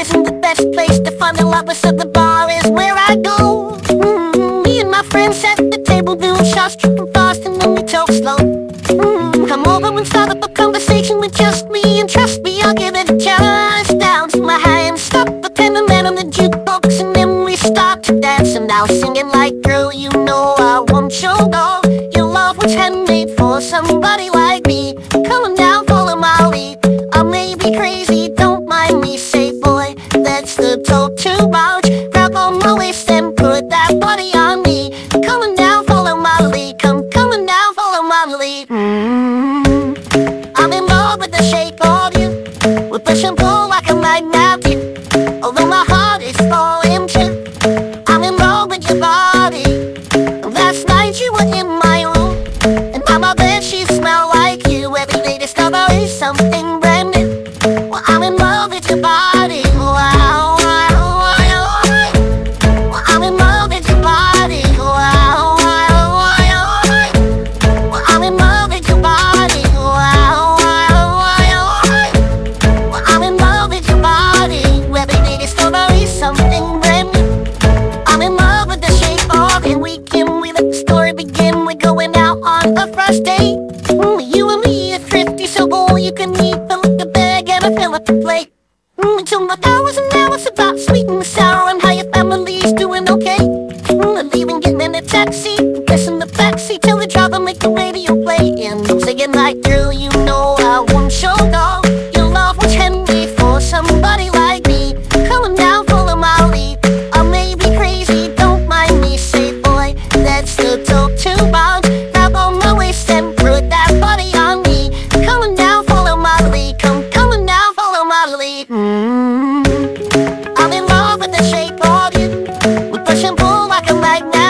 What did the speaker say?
isn't the best place to find a lover, so the bar is where I go. Mm-hmm. Me and my friends set the table doing shots, tripping fast, and then we talk slow. Mm-hmm. Come over and start up a conversation with just me, and trust me, I'll give it a chance. Down to my high and stop the pen and man on the jukebox, and then we start to dance, and I'll sing it. Then put that body on me. on a fresh day. Mm, you and me are thrifty, so boy, you can eat lick a bag and a fill up a plate. Mm, until my dollars and like that.